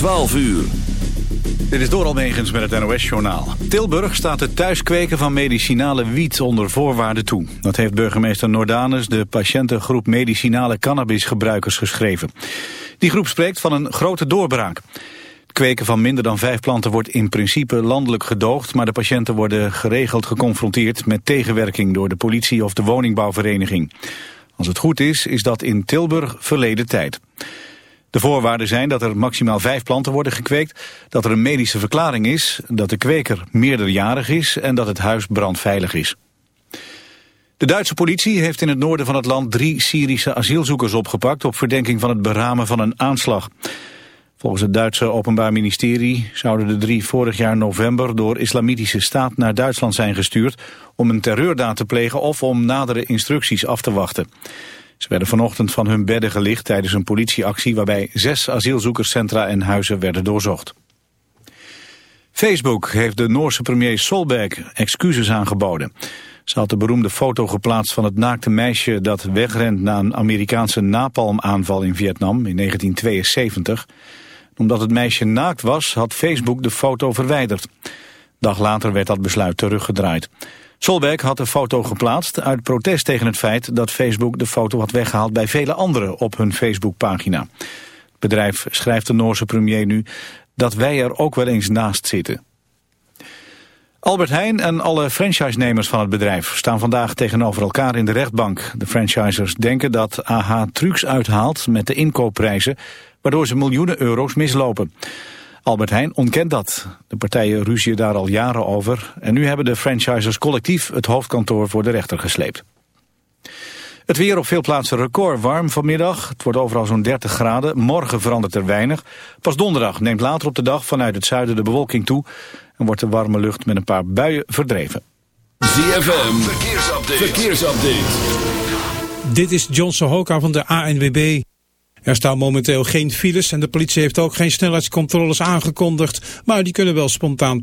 12 uur. Dit is door Almegens met het NOS-journaal. Tilburg staat het thuiskweken van medicinale wiet onder voorwaarden toe. Dat heeft burgemeester Nordanus de patiëntengroep medicinale cannabisgebruikers geschreven. Die groep spreekt van een grote doorbraak. Het kweken van minder dan vijf planten wordt in principe landelijk gedoogd... maar de patiënten worden geregeld geconfronteerd met tegenwerking... door de politie of de woningbouwvereniging. Als het goed is, is dat in Tilburg verleden tijd. De voorwaarden zijn dat er maximaal vijf planten worden gekweekt, dat er een medische verklaring is, dat de kweker meerderjarig is en dat het huis brandveilig is. De Duitse politie heeft in het noorden van het land drie Syrische asielzoekers opgepakt op verdenking van het beramen van een aanslag. Volgens het Duitse Openbaar Ministerie zouden de drie vorig jaar november door islamitische staat naar Duitsland zijn gestuurd om een terreurdaad te plegen of om nadere instructies af te wachten. Ze werden vanochtend van hun bedden gelicht tijdens een politieactie waarbij zes asielzoekerscentra en huizen werden doorzocht. Facebook heeft de Noorse premier Solberg excuses aangeboden. Ze had de beroemde foto geplaatst van het naakte meisje dat wegrent na een Amerikaanse napalmaanval in Vietnam in 1972. Omdat het meisje naakt was, had Facebook de foto verwijderd. Dag later werd dat besluit teruggedraaid. Solberg had de foto geplaatst uit protest tegen het feit dat Facebook de foto had weggehaald bij vele anderen op hun Facebookpagina. Het bedrijf schrijft de Noorse premier nu dat wij er ook wel eens naast zitten. Albert Heijn en alle franchisenemers van het bedrijf staan vandaag tegenover elkaar in de rechtbank. De franchisers denken dat AH trucs uithaalt met de inkoopprijzen, waardoor ze miljoenen euro's mislopen. Albert Heijn ontkent dat. De partijen ruzien daar al jaren over. En nu hebben de franchisers collectief het hoofdkantoor voor de rechter gesleept. Het weer op veel plaatsen record warm vanmiddag. Het wordt overal zo'n 30 graden. Morgen verandert er weinig. Pas donderdag neemt later op de dag vanuit het zuiden de bewolking toe... en wordt de warme lucht met een paar buien verdreven. ZFM, verkeersupdate. verkeersupdate. Dit is John Sohoka van de ANWB. Er staan momenteel geen files en de politie heeft ook geen snelheidscontroles aangekondigd, maar die kunnen wel spontaan.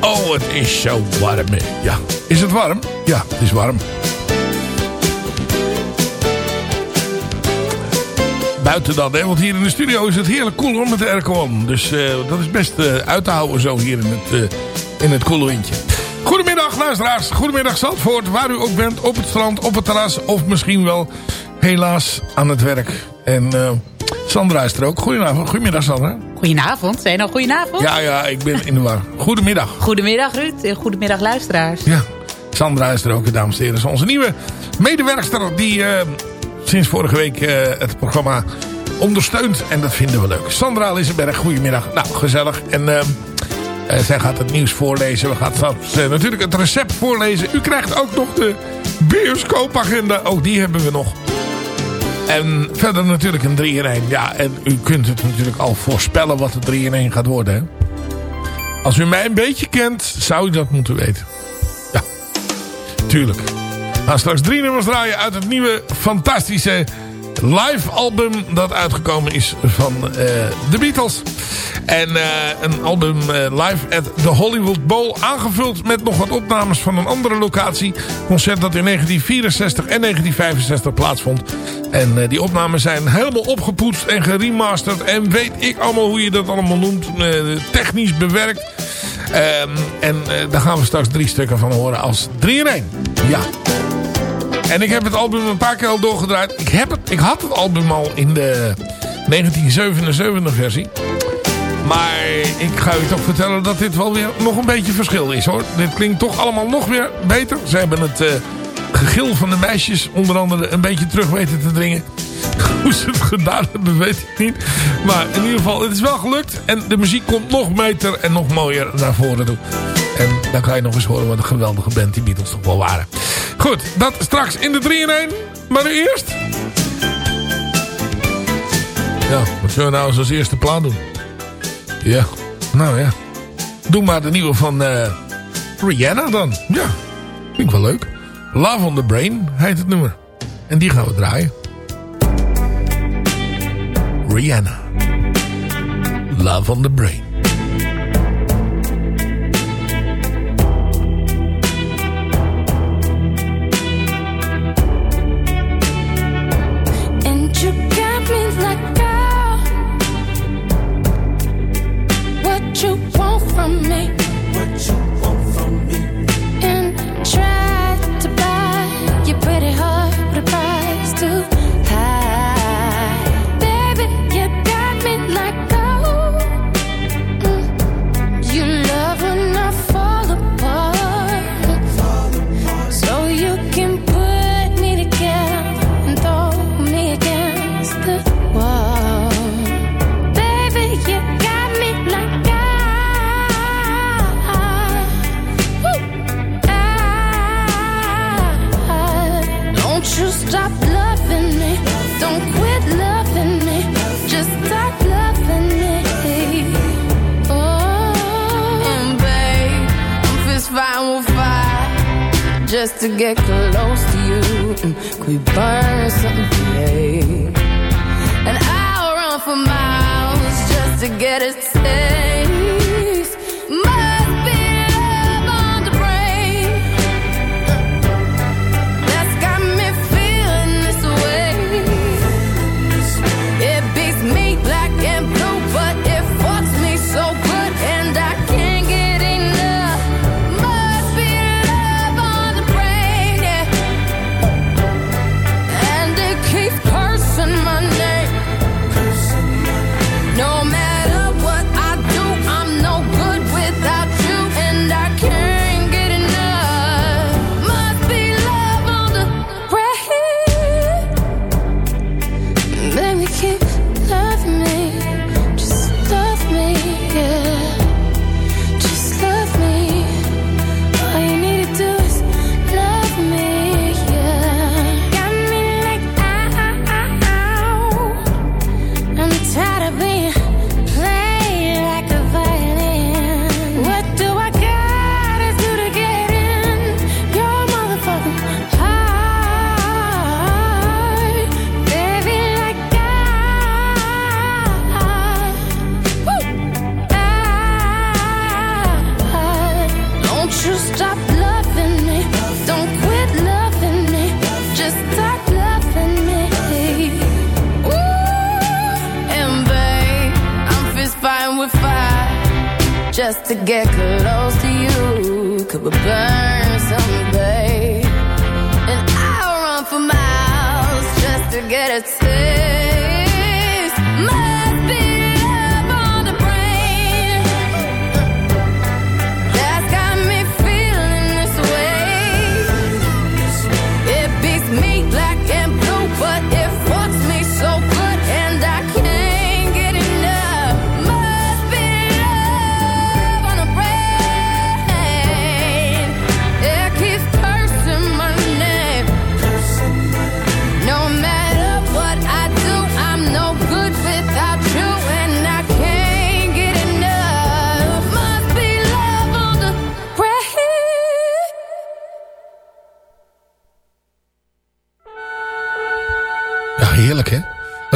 Oh, het is zo warm, hè. Ja. Is het warm? Ja, het is warm. Buiten dan. Want hier in de studio is het heerlijk koel cool, met de. Dus uh, dat is best uh, uit te houden zo hier in het, uh, in het koele windje. Goedemiddag luisteraars. Goedemiddag Zandvoort. Waar u ook bent. Op het strand, op het terras. Of misschien wel helaas aan het werk. En Sandra is er ook. Goedenavond. Goedemiddag Sandra. Goedenavond. Zijn nou goedenavond? Ja, ja, ik ben in de war. Goedemiddag. Goedemiddag Ruud en goedemiddag luisteraars. Ja, Sandra is er ook, dames en heren. onze nieuwe medewerkster die uh, sinds vorige week uh, het programma ondersteunt. En dat vinden we leuk. Sandra Lissenberg, goedemiddag. Nou, gezellig. En uh, zij gaat het nieuws voorlezen. We gaan straks natuurlijk het recept voorlezen. U krijgt ook nog de bioscoopagenda. Ook die hebben we nog. En verder natuurlijk een 3 in 1. Ja, en u kunt het natuurlijk al voorspellen wat de 3 in 1 gaat worden. Hè? Als u mij een beetje kent, zou u dat moeten weten. Ja, tuurlijk. We gaan straks drie nummers draaien uit het nieuwe fantastische live album dat uitgekomen is van uh, The Beatles. En uh, een album uh, live at the Hollywood Bowl. Aangevuld met nog wat opnames van een andere locatie. Concert dat in 1964 en 1965 plaatsvond. En die opnames zijn helemaal opgepoetst en geremasterd. En weet ik allemaal hoe je dat allemaal noemt. technisch bewerkt. Um, en daar gaan we straks drie stukken van horen als 3 in 1. Ja. En ik heb het album een paar keer al doorgedraaid. Ik, heb het, ik had het album al in de 1977 versie. Maar ik ga u toch vertellen dat dit wel weer nog een beetje verschil is hoor. Dit klinkt toch allemaal nog weer beter. Ze hebben het uh, gegil van de meisjes onder andere een beetje terug weten te dringen. Hoe ze het gedaan hebben weet ik niet. Maar in ieder geval, het is wel gelukt. En de muziek komt nog beter en nog mooier naar voren toe. En dan kan je nog eens horen wat een geweldige band die Beatles toch wel waren. Goed, dat straks in de 3 in 1. Maar nu eerst... Ja, wat zullen we nou eens als eerste plan doen? Ja, nou ja. Doe maar de nieuwe van uh, Rihanna dan. Ja, vind ik wel leuk. Love on the Brain heet het nummer. En die gaan we draaien. Rihanna. Love on the Brain.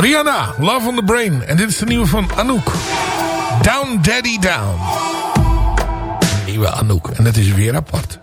Rihanna, Love on the Brain. En dit is de nieuwe van Anouk. Down Daddy Down. Nieuwe Anouk. En dat is weer apart.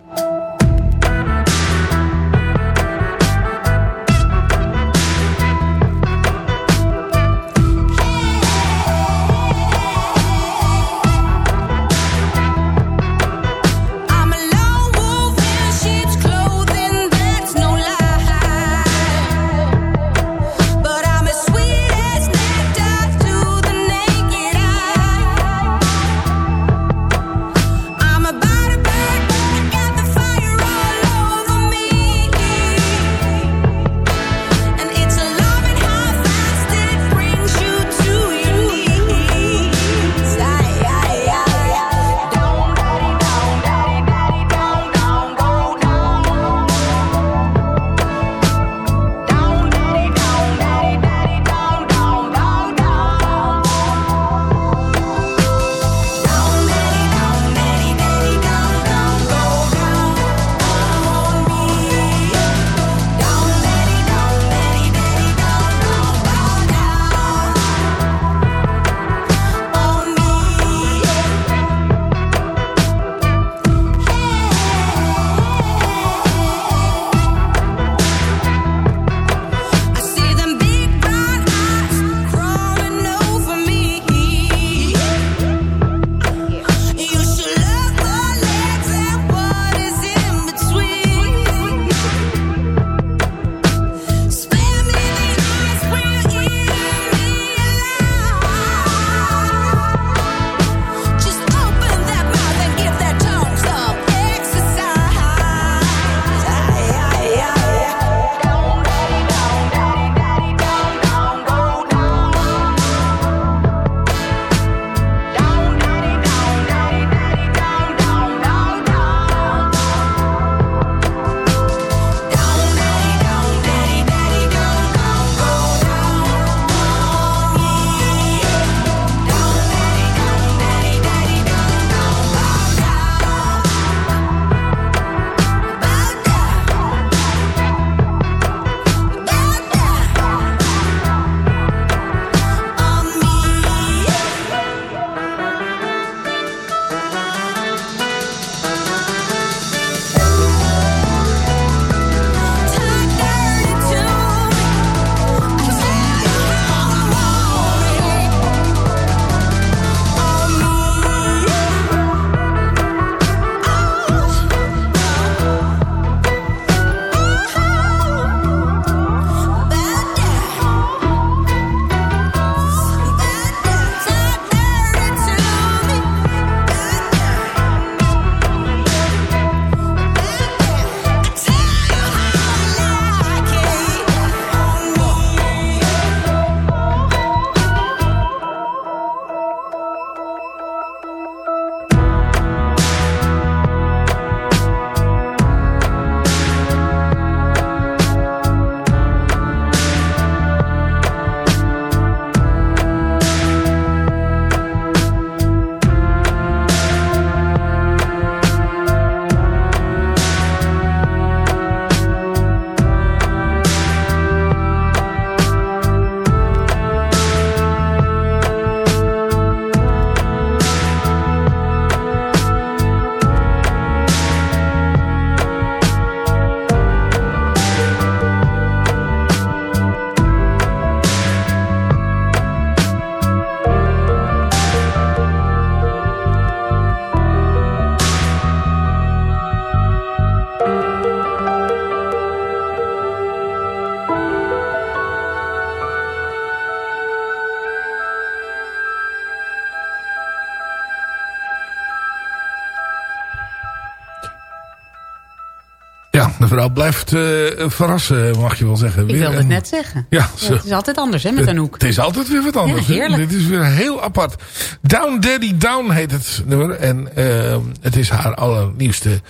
Ja, de vrouw blijft eh, verrassen, mag je wel zeggen. Ik Weer wilde het een- net zeggen. Ja, het is altijd anders hè, met Anouk. Het is altijd weer wat anders. Ja. Dit is weer heel apart. Down Daddy Down heet het nummer. En eh, het is haar allernieuwste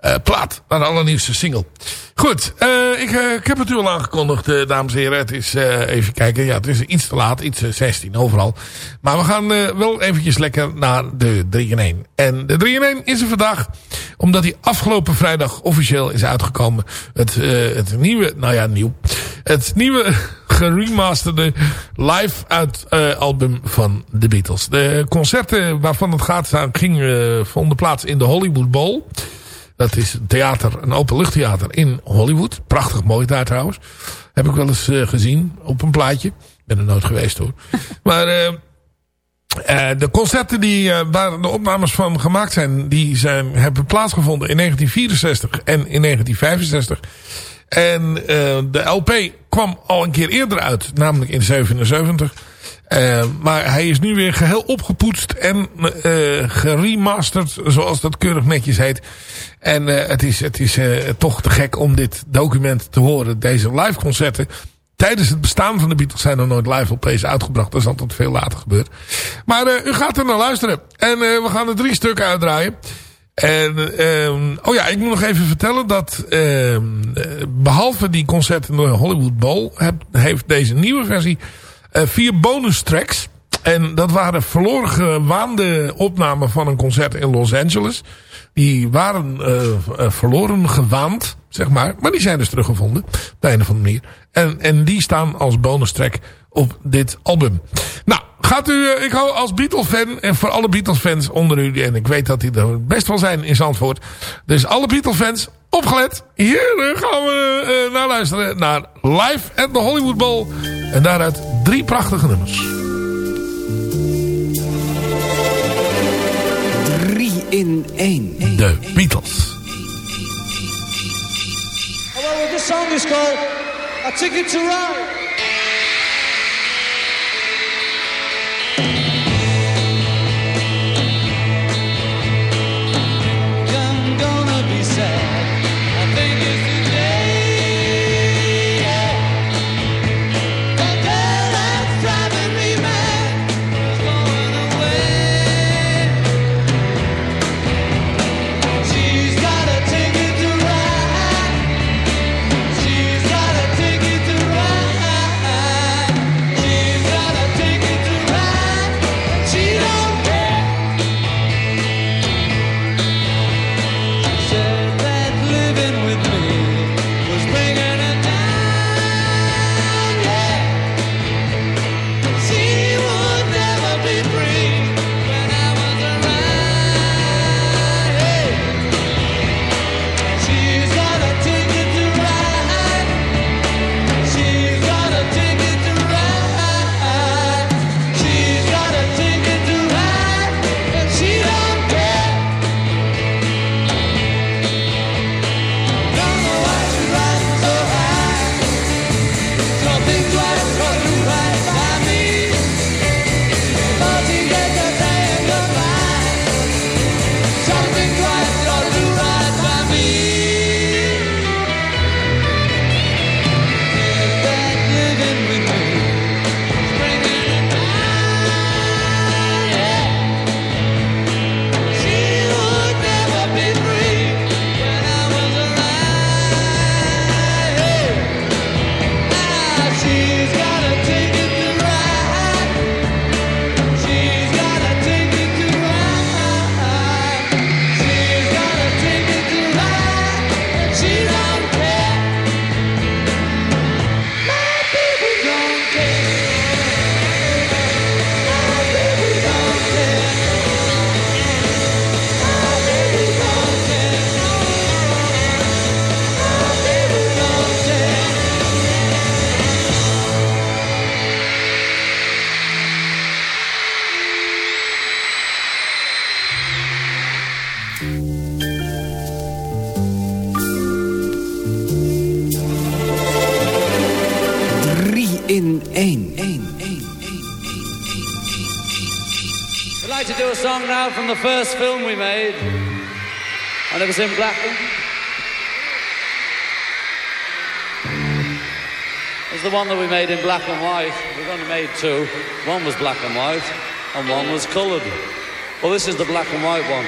eh, plaat. Haar allernieuwste single. Goed, eh, ik, eh, ik heb het u al aangekondigd, dames en heren. Het is, even kijken, ja, het is iets te laat. Iets eh, 16 overal. Maar we gaan wel eventjes lekker naar de 3 in 1. En de 3 in 1 is er vandaag omdat hij afgelopen vrijdag officieel is uitgekomen. Het, het nieuwe, nou ja, nieuw. Het nieuwe geremasterde live uit album van de Beatles. De concerten waarvan het gaat gingen, vonden plaats in de Hollywood Bowl. Dat is een theater, een openluchttheater in Hollywood. Prachtig mooi daar trouwens. Heb ik wel eens eh, gezien op een plaatje. Ben er nooit geweest hoor. maar eh, eh, de concerten die, waar de opnames van gemaakt zijn, die zijn, hebben plaatsgevonden in 1964 en in 1965. En eh, de LP kwam al een keer eerder uit, namelijk in 77. Eh, maar hij is nu weer geheel opgepoetst en eh geremasterd, zoals dat keurig netjes heet. En eh, het is, het is toch te gek om dit document te horen. Deze live concerten tijdens het bestaan van de Beatles zijn er nooit live LP's uitgebracht. Dat is altijd veel later gebeurd. Maar u gaat er naar luisteren. En we gaan er drie stukken uitdraaien. En, ehm, oh ja, ik moet nog even vertellen dat ehm, eh, behalve die concerten in de Hollywood Bowl... heeft deze nieuwe versie eh, vier bonus tracks. En dat waren verloren gewaande opnamen van een concert in Los Angeles. Die waren eh, verloren gewaand, zeg maar. Maar die zijn dus teruggevonden, op de een of andere manier. En, en die staan als bonus track op dit album. Nou, gaat u, eh, ik hou als Beatles-fan, en voor alle Beatles-fans onder u, en ik weet dat die er best wel zijn in Zandvoort. Dus alle Beatles-fans, opgelet. Hier gaan we eh, naar luisteren, naar Live at the Hollywood Bowl. En daaruit drie prachtige nummers. 3 in 1. De Beatles. Well, this song is called A Ticket to Ride. I'd like to do a song now from the first film we made, I never seen black It's the one that we made in black and white. We've only made two. One was black and white, and one was coloured. Well, this is the black and white one,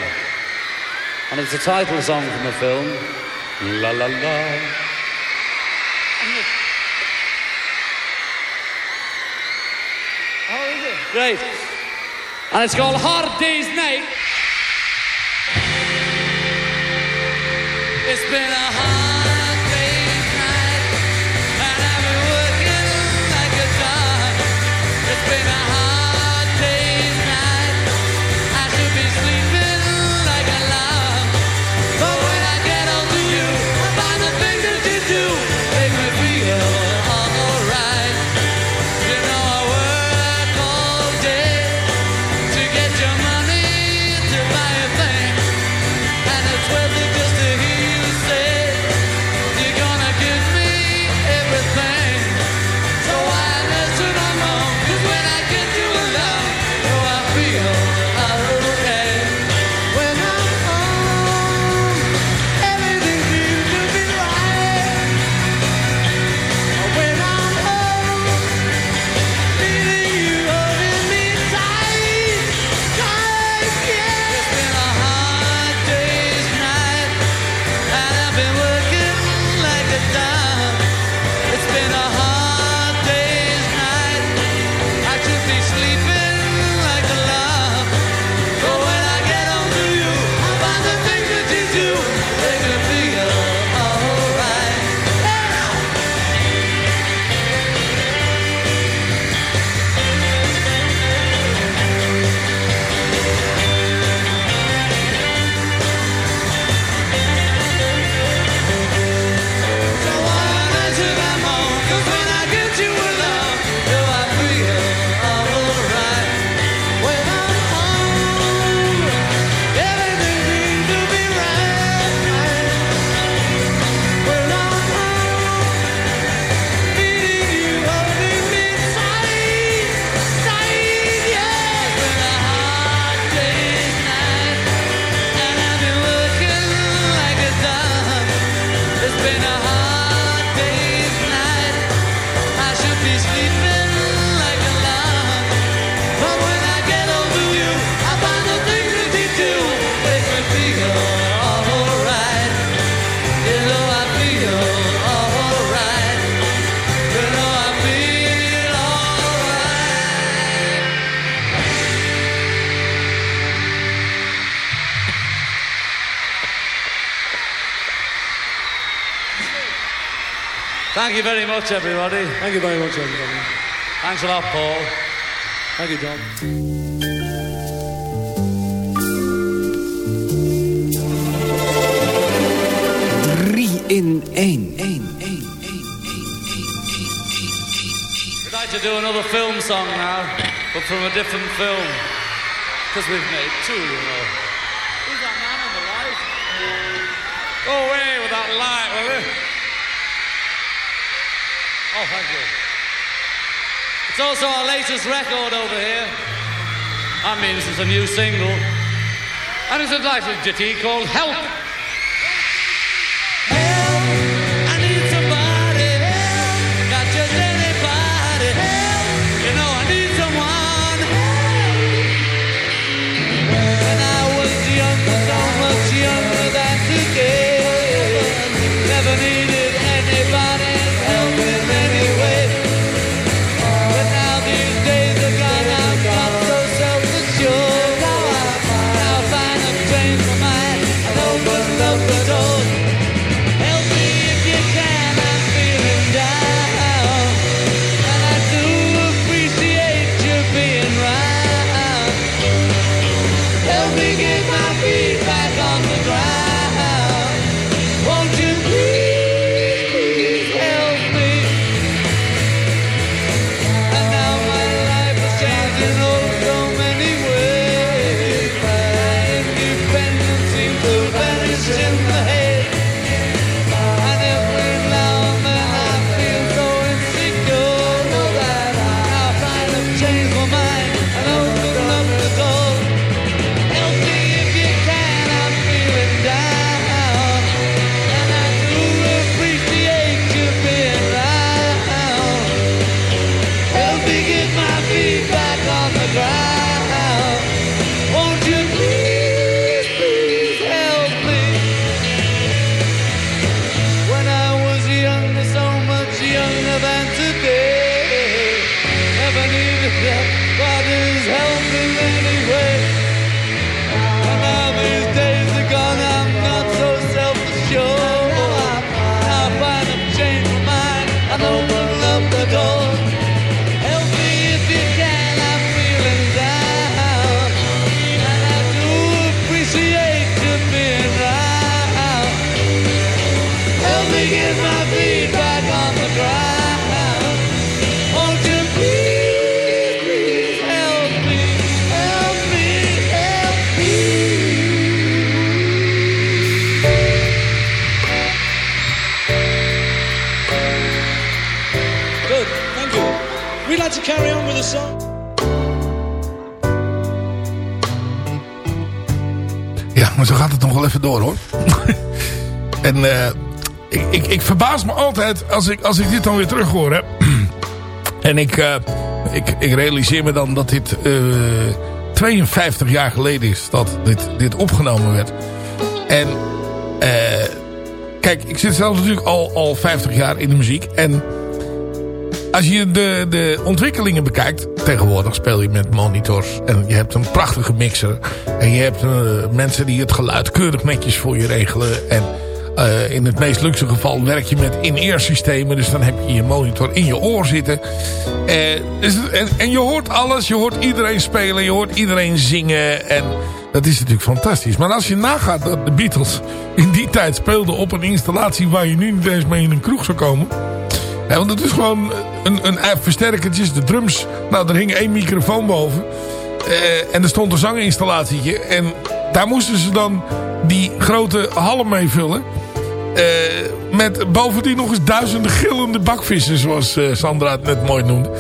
and it's the title song from the film. La la la. Great. And it's called Hard Day's Night. It's been a much, everybody. Thank you very much, everybody. Thanks a lot, Paul. Thank you, John. Drie in één. We'd like to do another film song now, but from a different film. Because we've made two, you know. Who's that man on the light? Go away with that light, will you? Oh, thank you. It's also our latest record over here. I mean, this is a new single. And it's a little ditty called Help. Ik, ik verbaas me altijd als ik, als ik dit dan weer terug hoor. Hè. en ik, eh, ik, ik realiseer me dan dat dit eh, 52 jaar geleden is dat dit, dit opgenomen werd. En eh, kijk, ik zit zelf natuurlijk al, al 50 jaar in de muziek. En als je de, de ontwikkelingen bekijkt... tegenwoordig speel je met monitors... en je hebt een prachtige mixer... en je hebt eh, mensen die het geluid keurig netjes voor je regelen... en eh, in het meest luxe geval werk je met in-ear systemen... dus dan heb je je monitor in je oor zitten. Dus, en, en je hoort alles, je hoort iedereen spelen... je hoort iedereen zingen... en dat is natuurlijk fantastisch. Maar als je nagaat dat de Beatles in die tijd speelden op een installatie... waar je nu niet eens mee in een kroeg zou komen... Want het is gewoon een, een versterkertjes, de drums. Nou, er hing één microfoon boven. Eh, en er stond een zanginstallatietje. En daar moesten ze dan die grote hallen mee vullen. Eh, met bovendien nog eens duizenden gillende bakvissen, zoals eh, Sandra het net mooi noemde.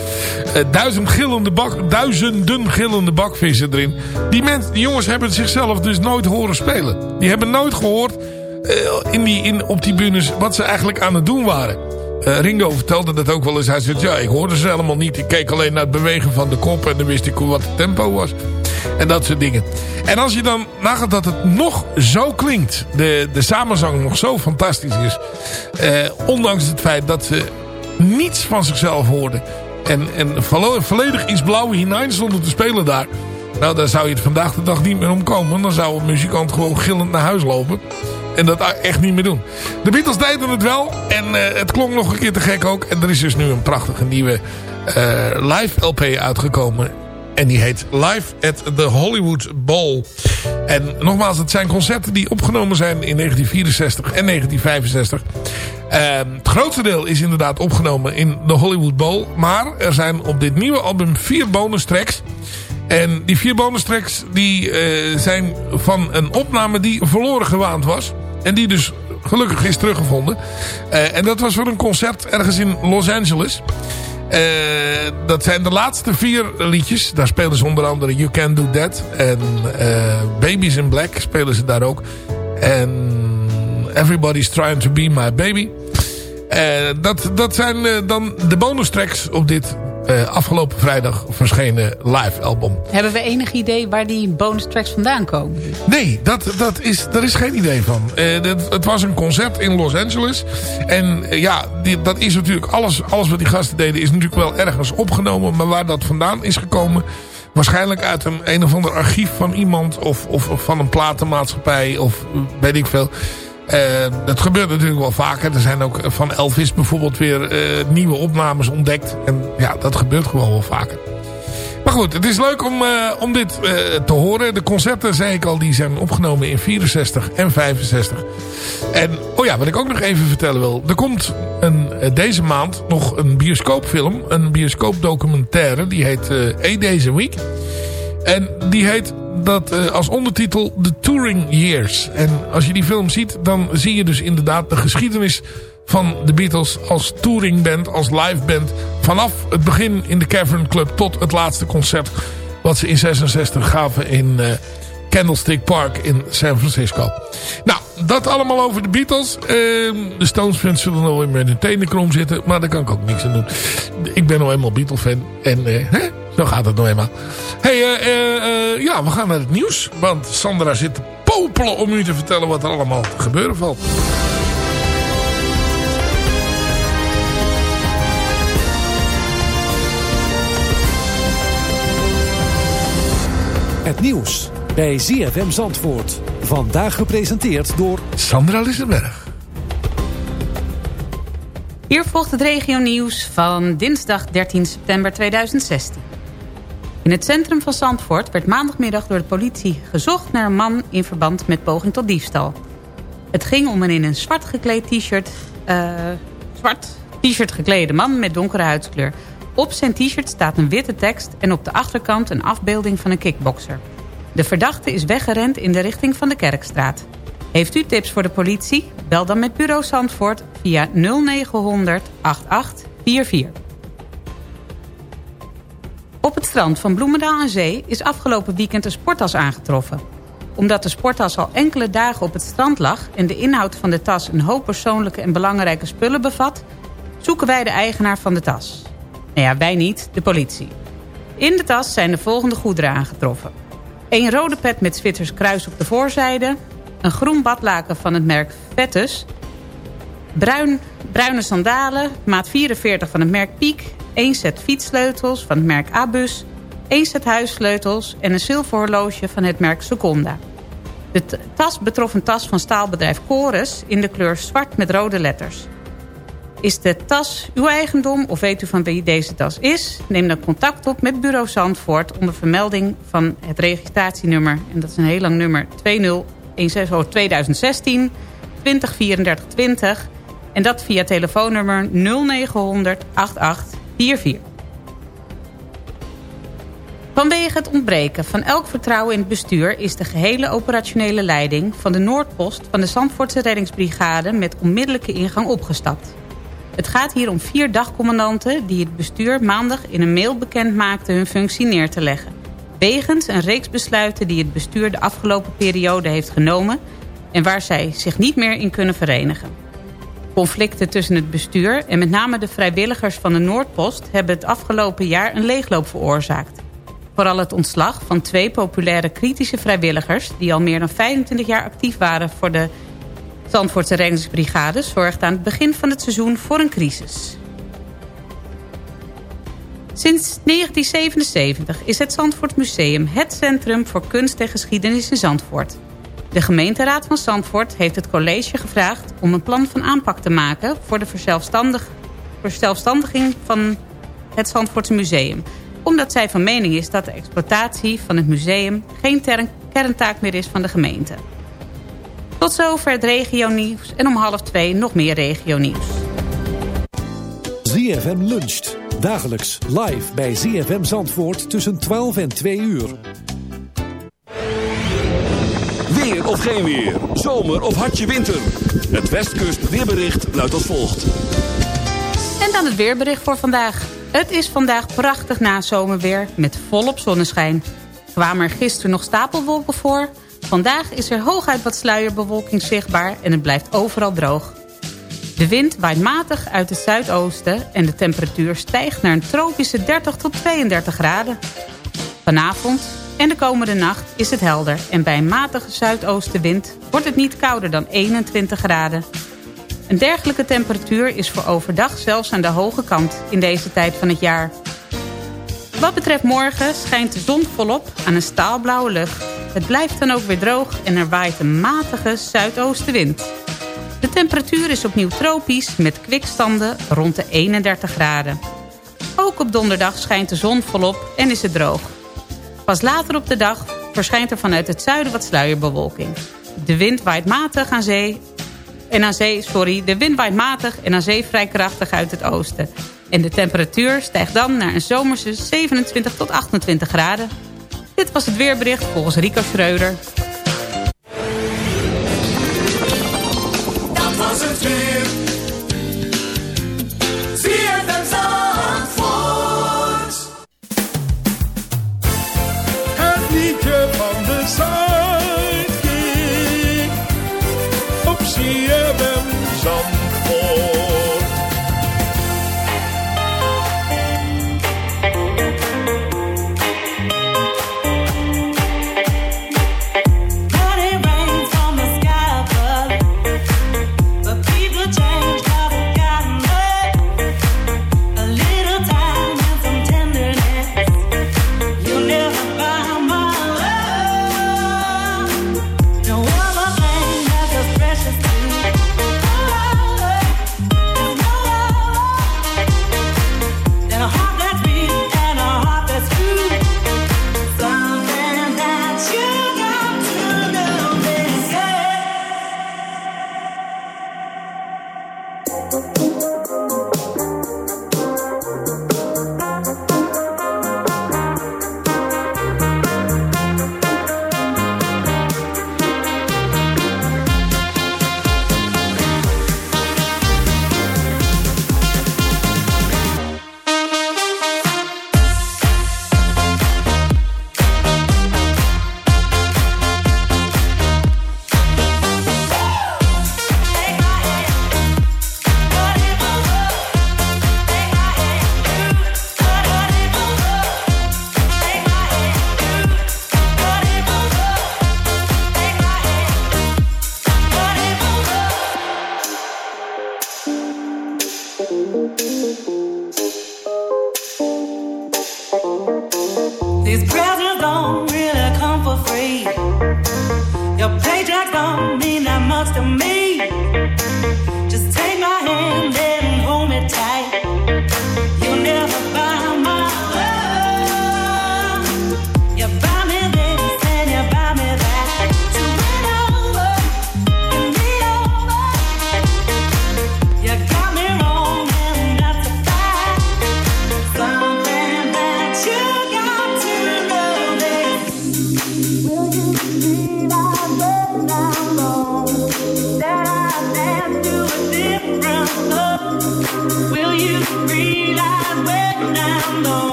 Eh, duizend gillende bak, duizenden gillende bakvissen erin. Die, mensen, die jongens hebben zichzelf dus nooit horen spelen. Die hebben nooit gehoord eh, in die, in, op die bühnes wat ze eigenlijk aan het doen waren. Ringo vertelde dat ook wel eens. Hij zei, ja, ik hoorde ze helemaal niet. Ik keek alleen naar het bewegen van de kop en dan wist ik hoe wat het tempo was. En dat soort dingen. En als je dan nagaat dat het nog zo klinkt. De, de samenzang nog zo fantastisch is. Eh, ondanks het feit dat ze niets van zichzelf hoorden. En, en volle- volledig iets blauwe hinein stonden te spelen daar. Nou, daar zou je het vandaag de dag niet meer omkomen. Dan zou een muzikant gewoon gillend naar huis lopen. En dat echt niet meer doen. De Beatles deden het wel. En eh, het klonk nog een keer te gek ook. En er is dus nu een prachtige nieuwe eh, live LP uitgekomen. En die heet Live at the Hollywood Bowl. En nogmaals, het zijn concerten die opgenomen zijn in 1964 en 1965. Ehm, het grootste deel is inderdaad opgenomen in de Hollywood Bowl. Maar er zijn op dit nieuwe album vier bonus tracks. En die vier bonus tracks die, eh, zijn van een opname die verloren gewaand was. En die dus gelukkig is teruggevonden. Eh, en dat was voor een concert ergens in Los Angeles. Eh, dat zijn de laatste vier liedjes. Daar spelen ze onder andere You Can Do That. En eh, Babies in Black spelen ze daar ook. En Everybody's Trying to Be My Baby. Eh, dat, dat zijn dan de bonus tracks op dit eh, afgelopen vrijdag verschenen live album. Hebben we enig idee waar die bonus tracks vandaan komen? Nee, dat, dat is, daar is geen idee van. Eh, dat, het was een concert in Los Angeles. En eh, ja, die, dat is natuurlijk alles, alles wat die gasten deden is natuurlijk wel ergens opgenomen. Maar waar dat vandaan is gekomen... Waarschijnlijk uit een, een of ander archief van iemand of, of, of van een platenmaatschappij of eh, weet ik veel. Eh, dat gebeurt natuurlijk wel vaker. Er zijn ook van Elvis bijvoorbeeld weer eh, nieuwe opnames ontdekt. En ja, dat gebeurt gewoon wel vaker. Maar goed, het is leuk om, eh, om dit eh, te horen. De concerten, zei ik al, die zijn opgenomen in 64 en 65. En, oh ja, wat ik ook nog even vertellen wil. Er komt een, eh, deze maand nog een bioscoopfilm. Een bioscoopdocumentaire. Die heet eh A Days a Week. En die heet dat eh, als ondertitel The Touring Years. En als je die film ziet, dan zie je dus inderdaad de geschiedenis van de Beatles als touringband, als liveband. Vanaf het begin in de Cavern Club tot het laatste concert wat ze in 66 gaven in eh, Candlestick Park in San Francisco. Nou, dat allemaal over de Beatles. Ehm, de Stones fans zullen nog weer met hun tenen krom zitten, maar daar kan ik ook niks aan doen. Ik ben nou eenmaal Beatle fan en eh, hè, zo gaat het nou eenmaal. hey, eh, eh, eh, ja, we gaan naar het nieuws, want Sandra zit te popelen om u te vertellen wat er allemaal te gebeuren valt. Het nieuws bij ZFM Zandvoort. Vandaag gepresenteerd door Sandra Lissenberg. Hier volgt het regionieuws van dinsdag 13 september 2016. In het centrum van Zandvoort werd maandagmiddag door de politie gezocht naar een man in verband met poging tot diefstal. Het ging om een in een zwart gekleed t-shirt, eh, zwart t-shirt geklede man met donkere huidskleur. Op zijn t-shirt staat een witte tekst en op de achterkant een afbeelding van een kickbokser. De verdachte is weggerend in de richting van de Kerkstraat. Heeft u tips voor de politie? Bel dan met bureau Zandvoort via 0900 8844. Op het strand van Bloemendaal aan Zee is afgelopen weekend een sporttas aangetroffen. Omdat de sporttas al enkele dagen op het strand lag... en de inhoud van de tas een hoop persoonlijke en belangrijke spullen bevat... zoeken wij de eigenaar van de tas. Nou ja, wij niet, de politie. In de tas zijn de volgende goederen aangetroffen. Een rode pet met Zwitsers kruis op de voorzijde... een groen badlaken van het merk Vettus... Bruin, bruine sandalen, maat 44 van het merk Piek... één set fietssleutels van het merk Abus... één set huissleutels en een zilverhorloge van het merk Seconda. De tas betrof een tas van staalbedrijf Chorus... in de kleur zwart met rode letters. Is de tas uw eigendom of weet u van wie deze tas is? Neem dan contact op met bureau Zandvoort... onder vermelding van het registratienummer... en dat is een heel lang nummer 2016, oh, 2016 203420... en dat via telefoonnummer 0900 8844. Vanwege het ontbreken van elk vertrouwen in het bestuur... is de gehele operationele leiding van de Noordpost... van de Zandvoortse reddingsbrigade met onmiddellijke ingang opgestapt. Het gaat hier om vier dagcommandanten die het bestuur maandag in een mail bekend maakten hun functie neer te leggen. Wegens een reeks besluiten die het bestuur de afgelopen periode heeft genomen en waar zij zich niet meer in kunnen verenigen. Conflicten tussen het bestuur en met name de vrijwilligers van de Noordpost hebben het afgelopen jaar een leegloop veroorzaakt. Vooral het ontslag van twee populaire kritische vrijwilligers die al meer dan 25 jaar actief waren voor de Zandvoortse reddingsbrigade zorgt aan het begin van het seizoen voor een crisis. Sinds 1977 is het Zandvoort Museum het centrum voor kunst en geschiedenis in Zandvoort. De gemeenteraad van Zandvoort heeft het college gevraagd om een plan van aanpak te maken voor de verzelfstandig, verzelfstandiging van het Zandvoortse Museum. Omdat zij van mening is dat de exploitatie van het museum geen kerntaak meer is van de gemeente. Tot zover het regionieuws en om half twee nog meer regionieuws. ZFM luncht. Dagelijks live bij ZFM Zandvoort tussen 12 en 2 uur. Of geen weer. Zomer of hartje winter. Het Westkust weerbericht luidt als volgt. En dan het weerbericht voor vandaag. Het is vandaag prachtig nazomerweer met volop zonneschijn. Kwamen er gisteren nog stapelwolken voor... Vandaag is er hooguit wat sluierbewolking zichtbaar en het blijft overal droog. De wind waait matig uit het zuidoosten en de temperatuur stijgt naar een tropische 30 tot 32 graden. Vanavond en de komende nacht is het helder en bij een matige zuidoostenwind wordt het niet kouder dan 21 graden. Een dergelijke temperatuur is voor overdag zelfs aan de hoge kant in deze tijd van het jaar. Wat betreft morgen schijnt de zon volop aan een staalblauwe lucht. Het blijft dan ook weer droog en er waait een matige zuidoostenwind. De temperatuur is opnieuw tropisch met kwikstanden rond de 31 graden. Ook op donderdag schijnt de zon volop en is het droog. Pas later op de dag verschijnt er vanuit het zuiden wat sluierbewolking. De wind waait matig aan zee... En aan zee, sorry, de wind waait matig en aan zee vrij krachtig uit het oosten. En de temperatuur stijgt dan naar een zomerse 27 tot 28 graden. Dit was het weerbericht volgens Rico Schreuder. Dat was het weer. CFM Zandvoort.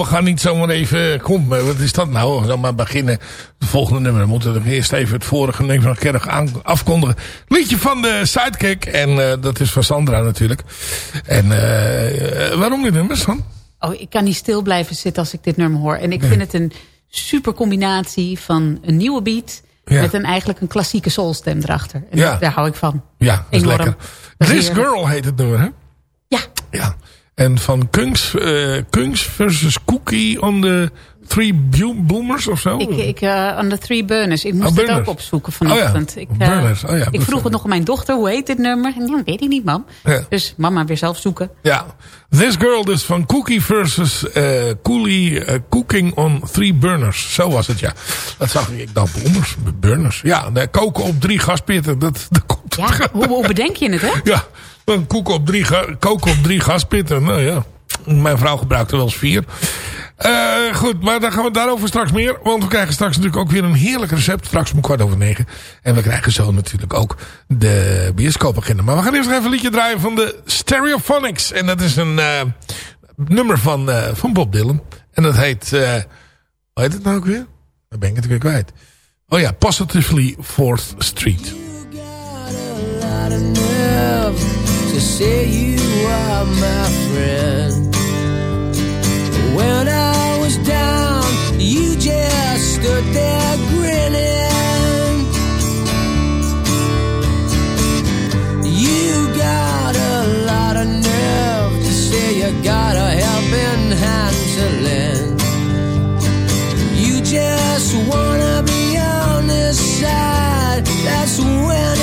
We gaan niet zomaar even... Kom, eh, wat is dat nou? We gaan maar beginnen. Het volgende nummer. We moeten toch eerst even het vorige nummer keer aan- afkondigen. Liedje van de Sidekick. En eh, dat is van Sandra natuurlijk. En eh, eh, waarom dit nummer, San? Oh, ik kan niet stil blijven zitten als ik dit nummer hoor. En ik vind het een super combinatie van een nieuwe beat... Ja. met een eigenlijk een klassieke soulstem erachter. En Ja. daar hou ik van. Ja, dat is Enorm. lekker. This. Girl heet het nummer, hè? Ja. Ja. En van Kungs, eh, Kungs versus Cookie on the Three Boomers of zo? Ik, ik uh, on the Three Burners. Ik moest Oh, het ook opzoeken vanochtend. Oh ja, ik, eh, Burners. Oh ja, ik vroeg het nog aan mijn dochter. Hoe heet dit nummer? Ja, weet ik niet, mam. Ja. Dus mama weer zelf zoeken. Ja. This Girl dus van Cookie versus eh Coolie eh, Cooking on Three Burners. Zo was het, ja. Dat zag ik. Dacht, boomers, burners. Ja, koken op drie gaspitten. Dat, dat komt. Ja, hoe, hoe bedenk je het, hè? Ja, koeken op drie, koken op drie gaspitten. Nou ja, mijn vrouw gebruikt er wel eens vier. Eh, goed, maar dan gaan we daarover straks meer. Want we krijgen straks natuurlijk ook weer een heerlijk recept. Straks om kwart over negen. En we krijgen zo natuurlijk ook de bioscoopagenda. Maar we gaan eerst even een liedje draaien van de Stereophonics. En dat is een eh, nummer van, eh, van Bob Dylan. En dat heet... hoe heet het nou ook weer? Dan ben ik het weer kwijt. Oh ja, Positively 4th Street. lot of to say you are my friend. When I was down, you just stood there grinning. You got a lot of nerve to say you got a helping hand to lend. You just wanna be on this side that's winning.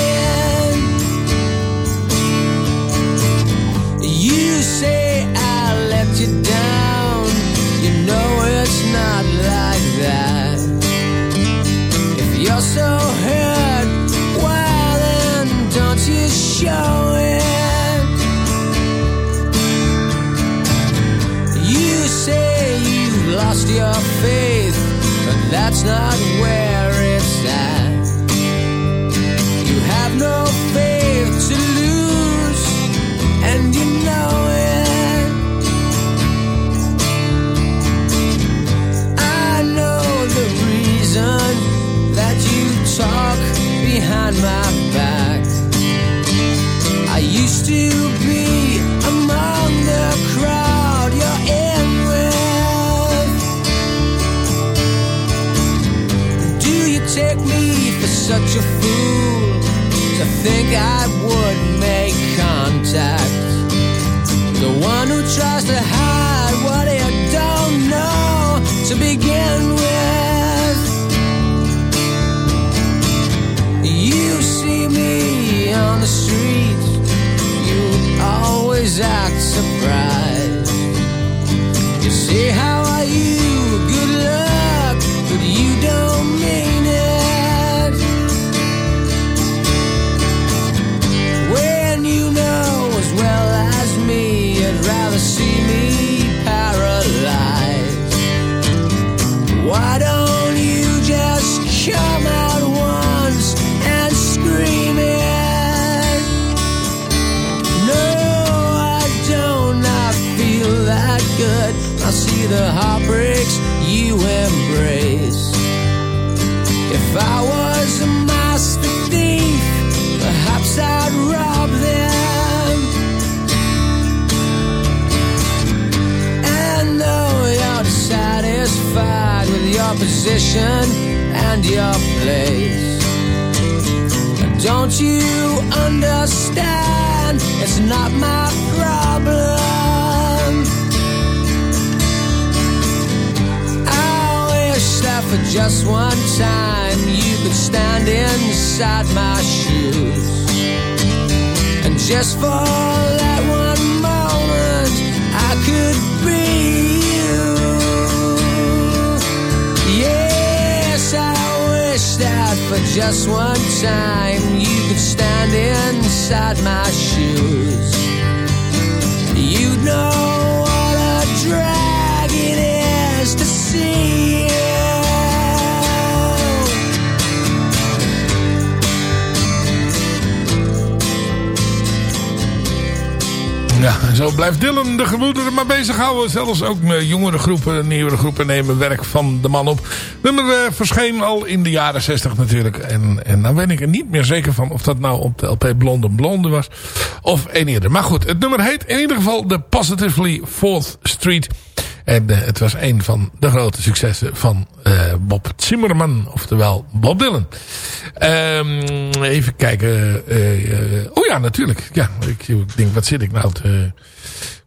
Your place. Don't you understand? It's not my problem. I wish that for just one time you could stand inside my shoes. And just for that one moment, I could be for just one time you could stand inside my shoes. You'd know what a drag it is to see zo blijft Dylan de gemoederen maar bezighouden. Zelfs ook met jongere groepen, nieuwere groepen nemen werk van de man op. Nummer eh, verscheen al in de jaren 60 natuurlijk. En, en dan ben ik er niet meer zeker van of dat nou op de LP Blonde Blonde was. Of een eerder. Maar goed, het nummer heet in ieder geval The Positively 4th Street. En eh, het was een van de grote successen van eh, Bob Zimmerman. Oftewel Bob Dylan. Ehm, even kijken. oh ja, natuurlijk. Ja, ik, ik denk, wat zit ik nou te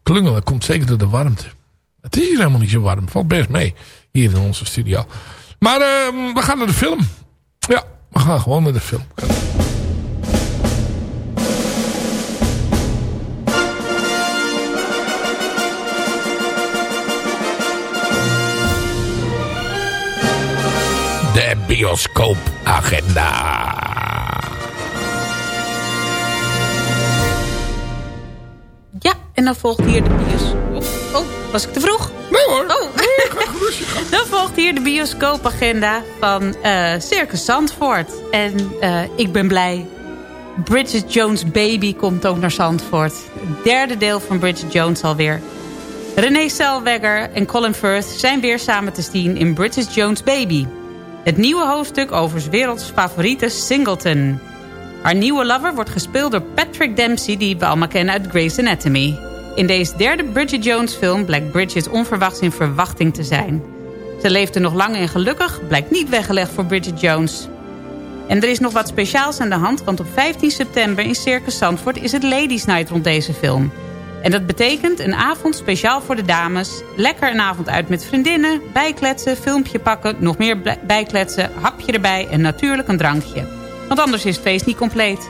klungelen? Komt zeker door de warmte. Het is hier helemaal niet zo warm. Valt best mee. Hier in onze studio. Maar ehm, we gaan naar de film. Ja, we gaan gewoon naar de film. De bioscoopagenda. Ja, en dan volgt hier de bios... Oh, oh, was ik te vroeg? Nee hoor. Oh. dan volgt hier de bioscoopagenda van eh, Circus Zandvoort. En eh, ik ben blij. Bridget Jones Baby komt ook naar Zandvoort. Het derde deel van Bridget Jones alweer. René Selweger en Colin Firth zijn weer samen te zien in Bridget Jones Baby. Het nieuwe hoofdstuk over werelds favoriete Singleton. Haar nieuwe lover wordt gespeeld door Patrick Dempsey... die we allemaal kennen uit Grey's Anatomy. In deze derde Bridget Jones film blijkt Bridget onverwachts in verwachting te zijn. Ze leefde nog lang en gelukkig, blijkt niet weggelegd voor Bridget Jones. En er is nog wat speciaals aan de hand... want op 15 september in Circus Zandvoort is het Ladies Night rond deze film... En dat betekent een avond speciaal voor de dames. Lekker een avond uit met vriendinnen, bijkletsen, filmpje pakken, nog meer bijkletsen, hapje erbij en natuurlijk een drankje. Want anders is het feest niet compleet.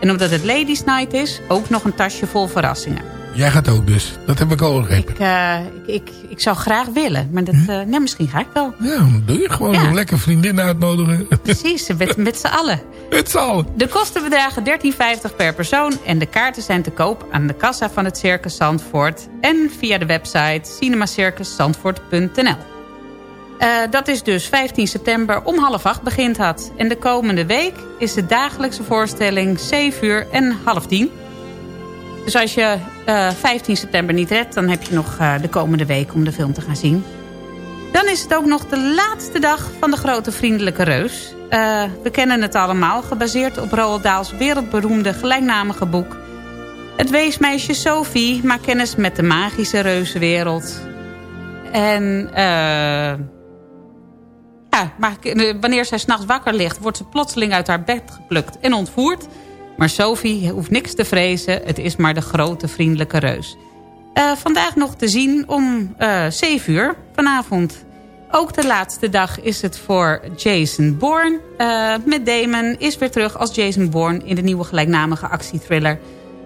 En omdat het Ladies Night is, ook nog een tasje vol verrassingen. Jij gaat ook dus. Dat heb ik al begrepen. Ik, eh, ik, ik, ik zou graag willen, maar dat, eh, nee, misschien ga ik wel. Ja, dan doe je gewoon Ja. een lekker vriendin uitnodigen. Precies, met, met z'n allen. Met z'n allen. De kosten bedragen 13,50 per persoon en de kaarten zijn te koop aan de kassa van het Circus Zandvoort en via de website cinemacircuszandvoort.nl. Eh, dat is dus 15 september om half acht begint dat. En de komende week is de dagelijkse voorstelling 7 uur en half 10. Dus als je eh 15 september niet redt, dan heb je nog eh, de komende week om de film te gaan zien. Dan is het ook nog de laatste dag van de grote vriendelijke reus. Eh, we kennen het allemaal, gebaseerd op Roald Dahls wereldberoemde gelijknamenige boek. Het weesmeisje Sophie maakt kennis met de magische reuzenwereld. En eh, ja, maar eh, wanneer zij s'nachts wakker ligt... wordt ze plotseling uit haar bed geplukt en ontvoerd. Maar Sophie hoeft niks te vrezen. Het is maar de grote vriendelijke reus. Eh, vandaag nog te zien om eh 7 uur vanavond. Ook de laatste dag is het voor Jason Bourne. Eh met Damon is weer terug als Jason Bourne... in de nieuwe gelijknamige actiethriller...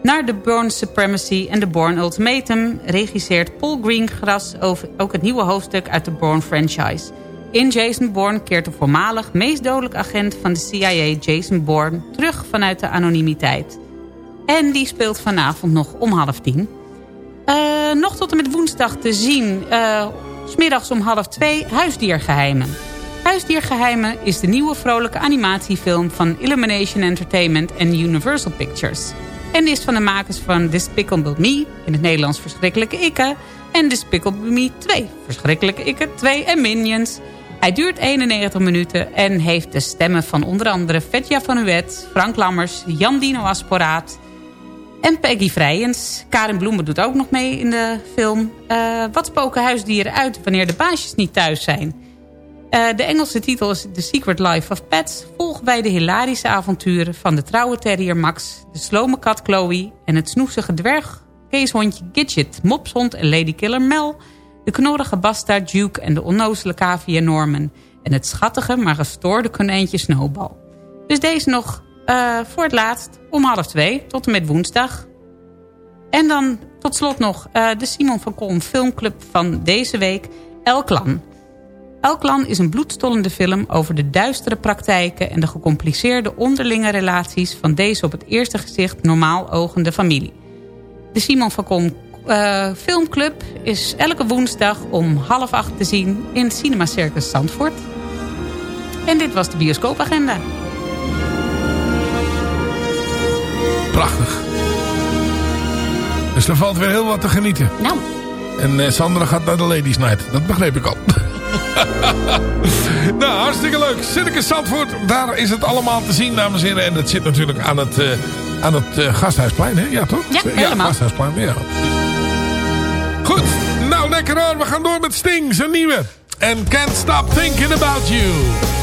Naar de Bourne Supremacy en de Bourne Ultimatum... regisseert Paul Greengrass over ook het nieuwe hoofdstuk uit de Bourne franchise. In Jason Bourne keert de voormalig meest dodelijk agent van de CIA... Jason Bourne terug vanuit de anonimiteit. En die speelt vanavond nog om half tien. Eh, nog tot en met woensdag te zien... eh, smiddags om half twee Huisdiergeheimen. Huisdiergeheimen is de nieuwe vrolijke animatiefilm... van Illumination Entertainment en Universal Pictures. En is van de makers van Despicable Me... in het Nederlands Verschrikkelijke Ikke... en Despicable Me 2, Verschrikkelijke Ikke 2 en Minions... Hij duurt 91 minuten en heeft de stemmen van onder andere Vetja van Uwet, Frank Lammers, Jan Dino Asporaat en Peggy Vrijens. Karin Bloemen doet ook nog mee in de film. Eh, wat spoken huisdieren uit wanneer de baasjes niet thuis zijn? Eh, de Engelse titel is The Secret Life of Pets. Volgen wij de hilarische avonturen van de trouwe terrier Max... de slome kat Chloe en het snoezige dwergkeeshondje Gidget... mopshond en ladykiller Mel... de knorrige bastard Duke en de onnozele cavia Norman... en het schattige maar gestoorde konijntje Snowball. Dus deze nog eh, voor het laatst om half twee tot en met woensdag. En dan tot slot nog eh, de Simon van filmclub van deze week, El Clan. Is een bloedstollende film over de duistere praktijken... en de gecompliceerde onderlinge relaties van deze op het eerste gezicht normaal ogende familie. De Simon van eh, filmclub is elke woensdag om half acht te zien in Cinema Circus Zandvoort. En dit was de bioscoopagenda. Prachtig. Dus er valt weer heel wat te genieten. Nou. En eh, Sandra gaat naar de Ladies Night. Dat begreep ik al. nou, hartstikke leuk. Circus Zandvoort, daar is het allemaal te zien, dames en heren. En dat zit natuurlijk aan het, eh, aan het Gasthuisplein, hè? Ja, toch? Ja, helemaal. Gasthuisplein, ja. Goed, nou lekker hoor. We gaan door met Sting, zijn nieuwe. En Can't Stop Thinking About You.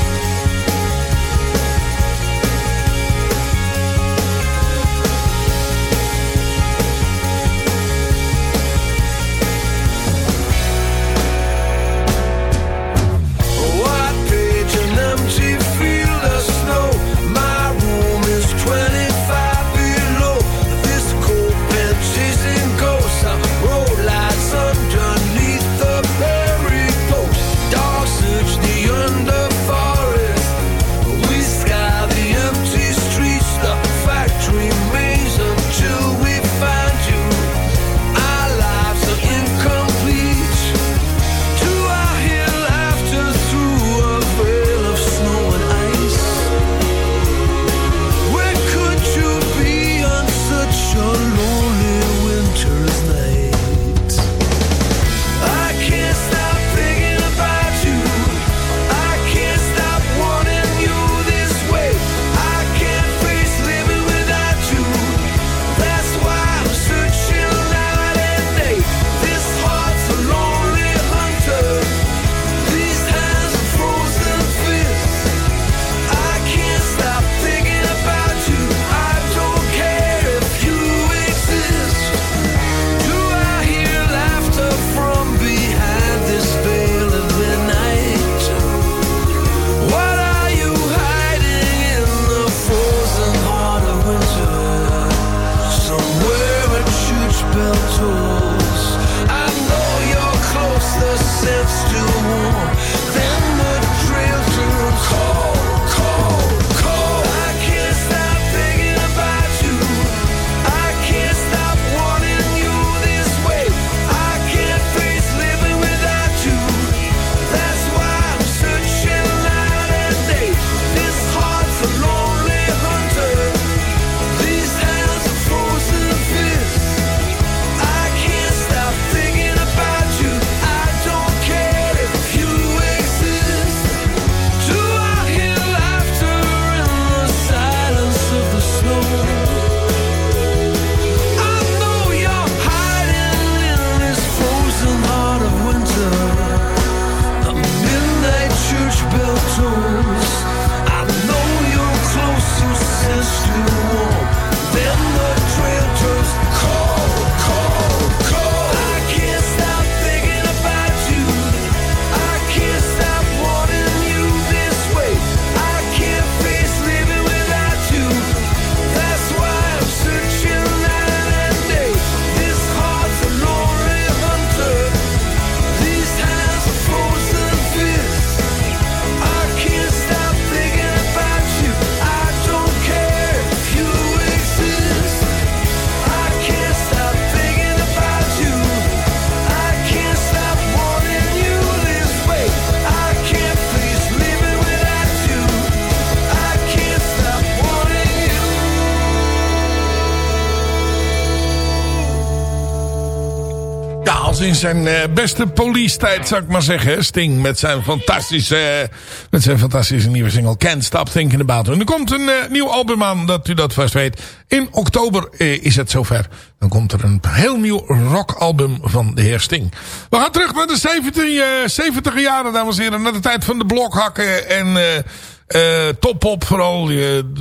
In zijn eh, beste police-tijd, zou ik maar zeggen. Sting met zijn fantastische, met zijn fantastische nieuwe single Can't Stop Thinking About You. En er komt een eh, nieuw album aan, dat u dat vast weet. In oktober eh, is het zover. Dan komt er een heel nieuw rockalbum van de heer Sting. We gaan terug naar de 70, eh 70 jaren, dames en heren. Naar de tijd van de blokhakken en... eh top-op vooral.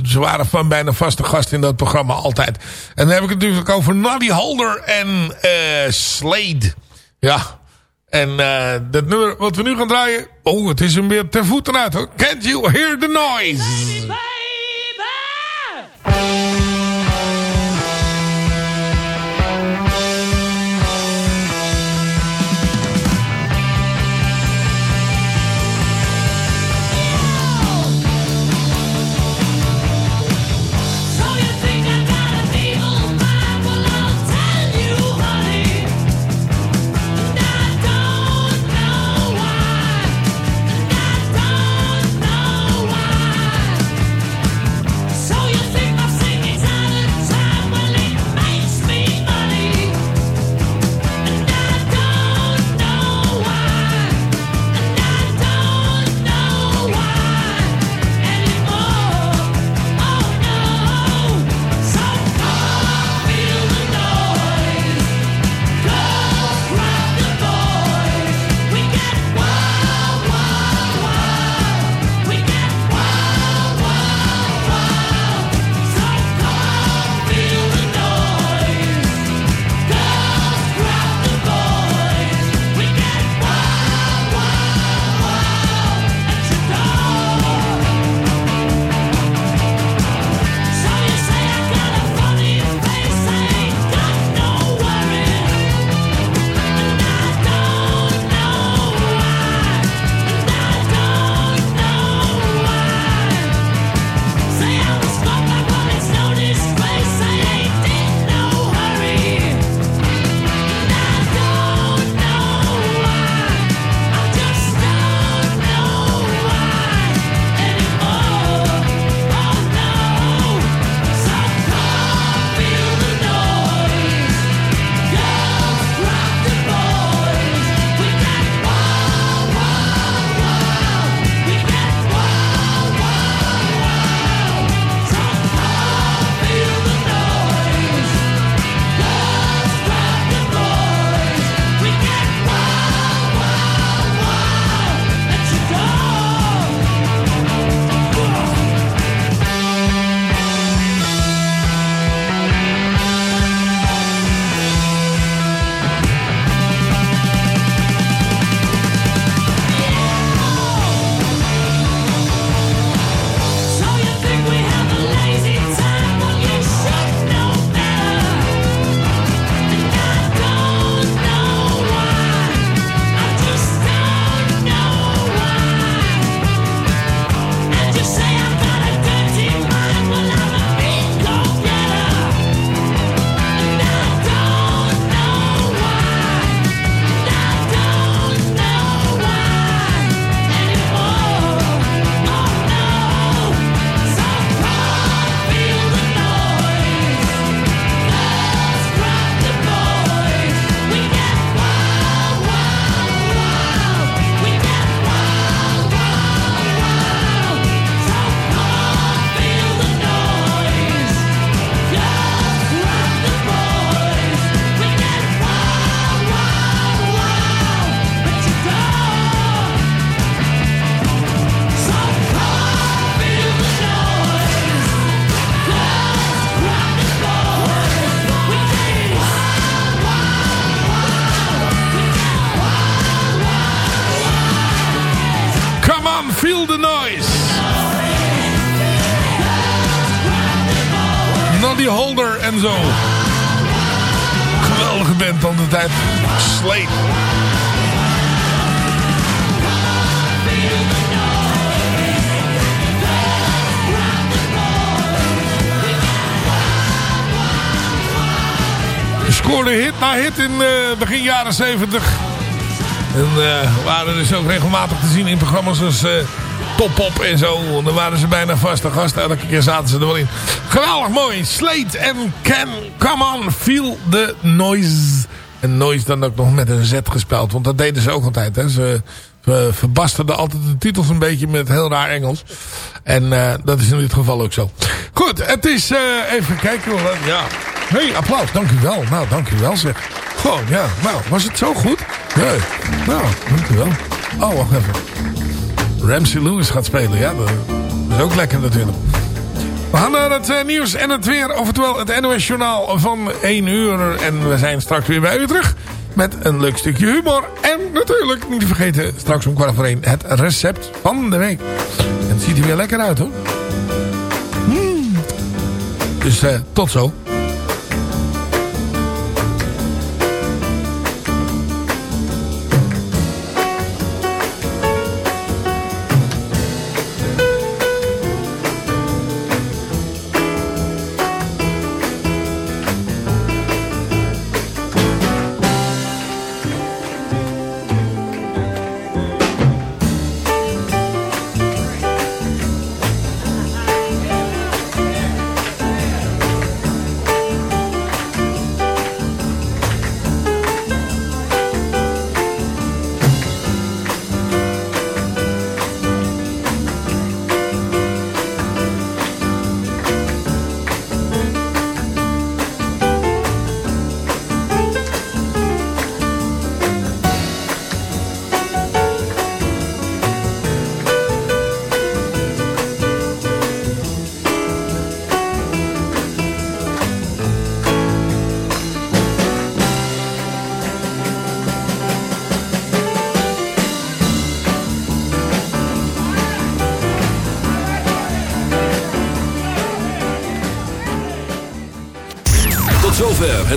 ze waren van bijna vaste gast in dat programma altijd. En dan heb ik het natuurlijk over Noddy Holder en eh Slade. Ja. En eh dat nummer wat we nu gaan draaien... Oh, het is hem weer ter voeten uit hoor. Can't you hear the noise? Hit in eh, begin jaren 70. En eh, waren dus ook regelmatig te zien in programma's als eh, Top Op en zo. En dan waren ze bijna vaste gasten. Elke keer zaten ze er wel in. Geweldig mooi. Slate en Can Come On Feel the Noise. En Noise dan ook nog met een Z gespeld. Want dat deden ze ook altijd. Hè. Ze uh, verbasterden altijd de titels een beetje met heel raar Engels. En uh, dat is in dit geval ook zo. Goed, het is... Uh, even kijken. Ja. Hey, applaus. Dank u wel. Nou, dank u wel zeg. Gewoon, ja. Nou, was het zo goed? Nee. Nou, dank u wel. Oh, wacht even. Ramsey Lewis gaat spelen. Ja, dat is ook lekker natuurlijk. We gaan naar het uh, nieuws en het weer. Oftewel het NOS Journaal van 1 uur. En we zijn straks weer bij u terug. Met een leuk stukje humor. En natuurlijk, niet te vergeten, straks om kwart voor 1 het recept van de week. En het ziet er weer lekker uit hoor. Mm. Dus uh, tot zo.